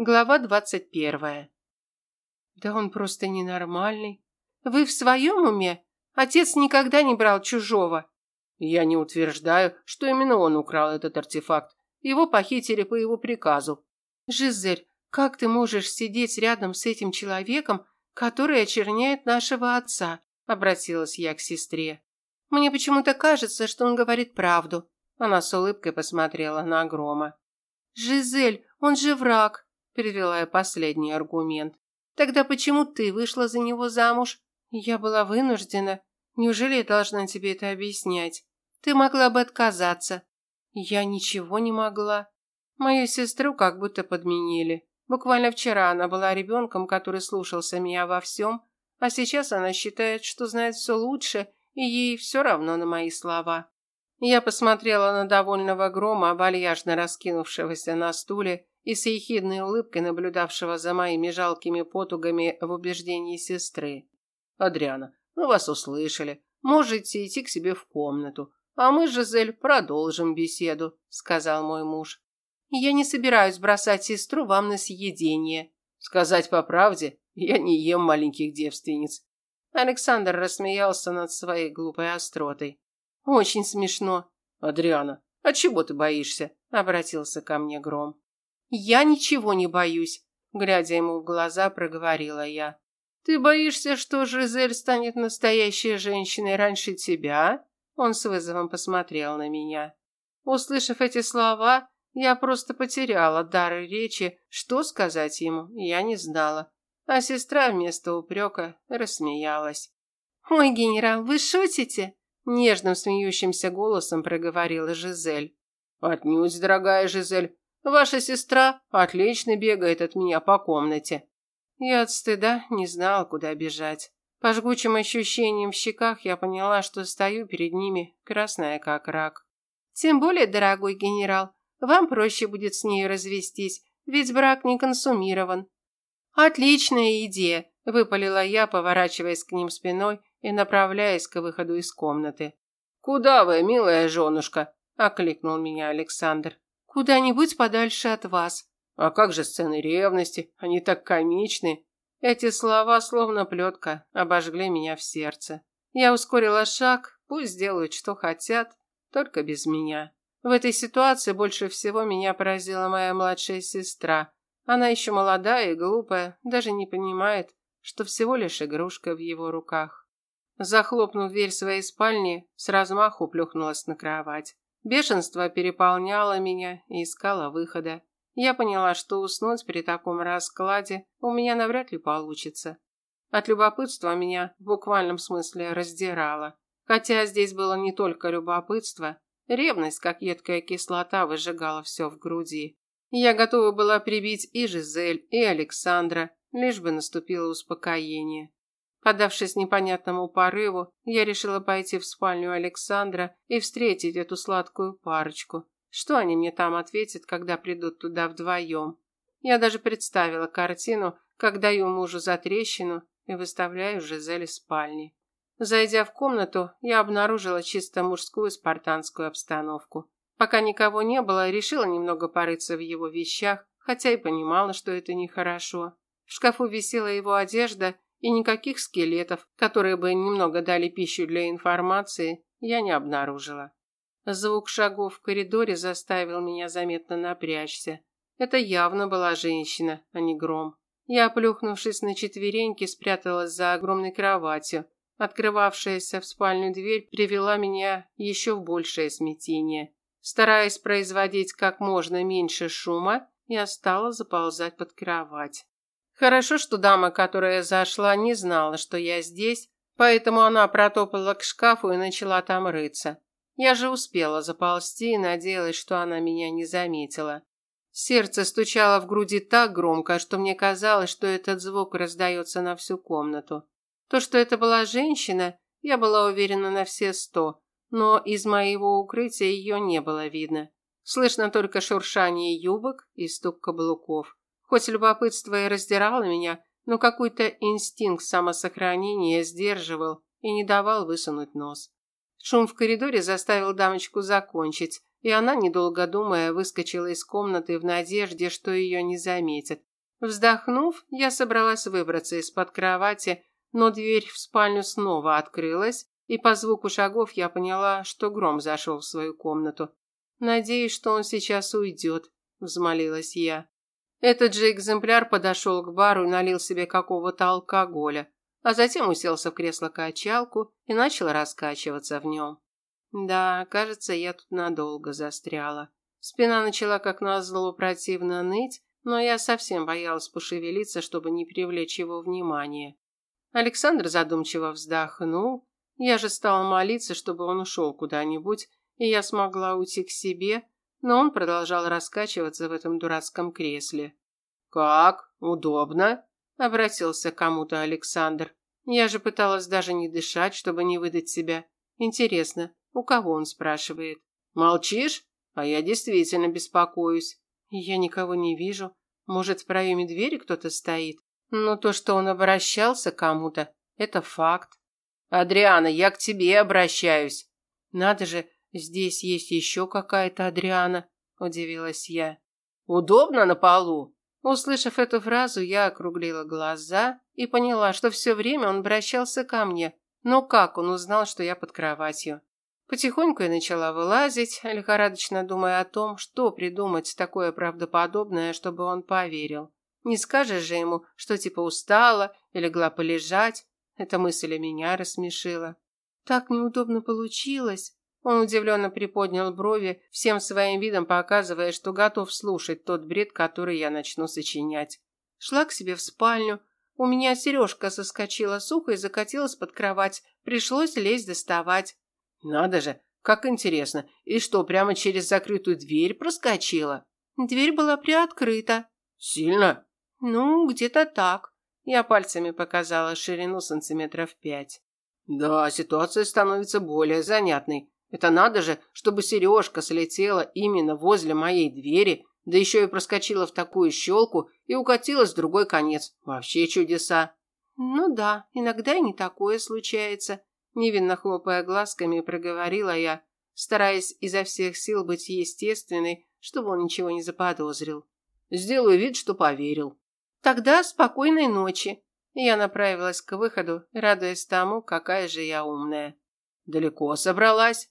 Глава двадцать первая. Да он просто ненормальный. Вы в своем уме? Отец никогда не брал чужого. Я не утверждаю, что именно он украл этот артефакт. Его похитили по его приказу. Жизель, как ты можешь сидеть рядом с этим человеком, который очерняет нашего отца? Обратилась я к сестре. Мне почему-то кажется, что он говорит правду. Она с улыбкой посмотрела на Грома. Жизель, он же враг перевела я последний аргумент. Тогда почему ты вышла за него замуж? Я была вынуждена. Неужели я должна тебе это объяснять? Ты могла бы отказаться. Я ничего не могла. Мою сестру как будто подменили. Буквально вчера она была ребенком, который слушался меня во всем, а сейчас она считает, что знает все лучше, и ей все равно на мои слова. Я посмотрела на довольного грома, вальяжно раскинувшегося на стуле, и с ехидной улыбкой наблюдавшего за моими жалкими потугами в убеждении сестры. «Адриана, мы вас услышали. Можете идти к себе в комнату. А мы, Жизель, продолжим беседу», – сказал мой муж. «Я не собираюсь бросать сестру вам на съедение». «Сказать по правде, я не ем маленьких девственниц». Александр рассмеялся над своей глупой остротой. «Очень смешно». «Адриана, а чего ты боишься?» – обратился ко мне Гром. Я ничего не боюсь, глядя ему в глаза, проговорила я. Ты боишься, что Жизель станет настоящей женщиной раньше тебя? Он с вызовом посмотрел на меня. Услышав эти слова, я просто потеряла дар речи, что сказать ему, я не знала. А сестра вместо упрека рассмеялась. «Ой, генерал, вы шутите?» Нежным смеющимся голосом проговорила Жизель. «Отнюдь, дорогая Жизель, Ваша сестра отлично бегает от меня по комнате. Я от стыда не знала, куда бежать. По жгучим ощущениям в щеках я поняла, что стою перед ними, красная как рак. Тем более, дорогой генерал, вам проще будет с ней развестись, ведь брак не консумирован. Отличная идея, выпалила я, поворачиваясь к ним спиной и направляясь к выходу из комнаты. Куда вы, милая женушка? окликнул меня Александр. Куда-нибудь подальше от вас. А как же сцены ревности? Они так комичны. Эти слова, словно плетка, обожгли меня в сердце. Я ускорила шаг, пусть делают, что хотят, только без меня. В этой ситуации больше всего меня поразила моя младшая сестра. Она еще молодая и глупая, даже не понимает, что всего лишь игрушка в его руках. Захлопнув дверь своей спальни, с размаху плюхнулась на кровать. Бешенство переполняло меня и искало выхода. Я поняла, что уснуть при таком раскладе у меня навряд ли получится. От любопытства меня в буквальном смысле раздирало. Хотя здесь было не только любопытство, ревность, как едкая кислота, выжигала все в груди. Я готова была прибить и Жизель, и Александра, лишь бы наступило успокоение. Поддавшись непонятному порыву, я решила пойти в спальню Александра и встретить эту сладкую парочку. Что они мне там ответят, когда придут туда вдвоем? Я даже представила картину, как даю мужу за трещину и выставляю Жизель из спальни. Зайдя в комнату, я обнаружила чисто мужскую спартанскую обстановку. Пока никого не было, решила немного порыться в его вещах, хотя и понимала, что это нехорошо. В шкафу висела его одежда, и никаких скелетов, которые бы немного дали пищу для информации, я не обнаружила. Звук шагов в коридоре заставил меня заметно напрячься. Это явно была женщина, а не гром. Я, плюхнувшись на четвереньки, спряталась за огромной кроватью. Открывавшаяся в спальню дверь привела меня еще в большее смятение. Стараясь производить как можно меньше шума, я стала заползать под кровать. Хорошо, что дама, которая зашла, не знала, что я здесь, поэтому она протопала к шкафу и начала там рыться. Я же успела заползти и надеялась, что она меня не заметила. Сердце стучало в груди так громко, что мне казалось, что этот звук раздается на всю комнату. То, что это была женщина, я была уверена на все сто, но из моего укрытия ее не было видно. Слышно только шуршание юбок и стук каблуков. Хоть любопытство и раздирало меня, но какой-то инстинкт самосохранения сдерживал и не давал высунуть нос. Шум в коридоре заставил дамочку закончить, и она, недолго думая, выскочила из комнаты в надежде, что ее не заметят. Вздохнув, я собралась выбраться из-под кровати, но дверь в спальню снова открылась, и по звуку шагов я поняла, что Гром зашел в свою комнату. «Надеюсь, что он сейчас уйдет», – взмолилась я. Этот же экземпляр подошел к бару и налил себе какого-то алкоголя, а затем уселся в кресло-качалку и начал раскачиваться в нем. Да, кажется, я тут надолго застряла. Спина начала как назло противно ныть, но я совсем боялась пошевелиться, чтобы не привлечь его внимание. Александр задумчиво вздохнул. Я же стала молиться, чтобы он ушел куда-нибудь, и я смогла уйти к себе, но он продолжал раскачиваться в этом дурацком кресле. «Как? Удобно?» – обратился к кому-то Александр. Я же пыталась даже не дышать, чтобы не выдать себя. Интересно, у кого он спрашивает? «Молчишь? А я действительно беспокоюсь». Я никого не вижу. Может, в проеме двери кто-то стоит? Но то, что он обращался к кому-то, это факт. «Адриана, я к тебе обращаюсь». «Надо же, здесь есть еще какая-то Адриана», – удивилась я. «Удобно на полу?» Услышав эту фразу, я округлила глаза и поняла, что все время он обращался ко мне. Но как он узнал, что я под кроватью? Потихоньку я начала вылазить, лихорадочно думая о том, что придумать такое правдоподобное, чтобы он поверил. Не скажешь же ему, что типа устала и легла полежать. Эта мысль меня рассмешила. Так неудобно получилось. Он удивленно приподнял брови, всем своим видом показывая, что готов слушать тот бред, который я начну сочинять. Шла к себе в спальню. У меня сережка соскочила с уха и закатилась под кровать. Пришлось лезть доставать. Надо же, как интересно. И что, прямо через закрытую дверь проскочила? Дверь была приоткрыта. Сильно? Ну, где-то так. Я пальцами показала ширину сантиметров пять. Да, ситуация становится более занятной. Это надо же, чтобы сережка слетела именно возле моей двери, да еще и проскочила в такую щелку и укатилась в другой конец. Вообще чудеса. Ну да, иногда и не такое случается. Невинно хлопая глазками, проговорила я, стараясь изо всех сил быть естественной, чтобы он ничего не заподозрил. Сделаю вид, что поверил. Тогда спокойной ночи. Я направилась к выходу, радуясь тому, какая же я умная. Далеко собралась?